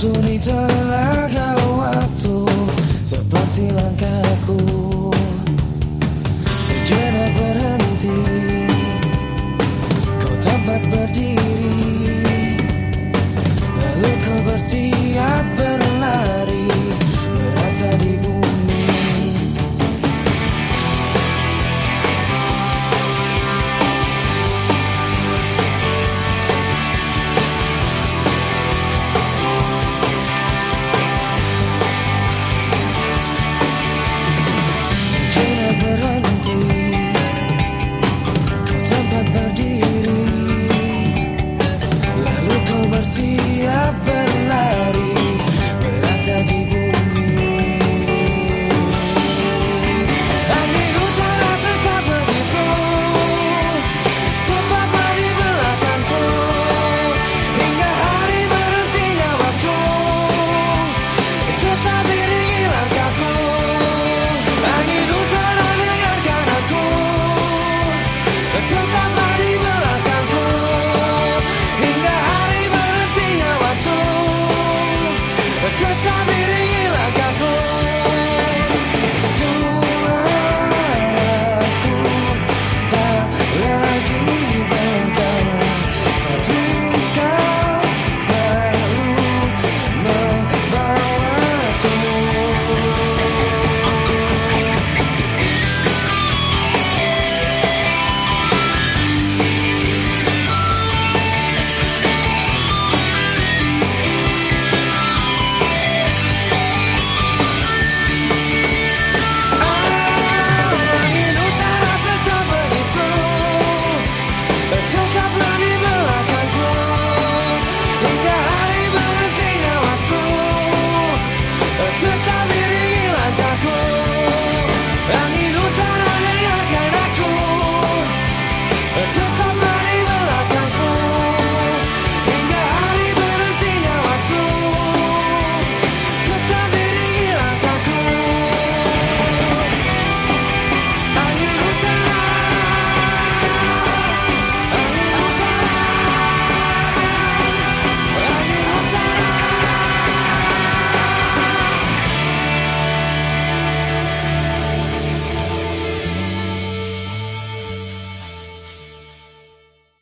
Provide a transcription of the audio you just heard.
Susuni telaga waktu. Seperti langkahku. Sejenak berhenti. Kau tempat berdiri. Lalu kau bersiap the time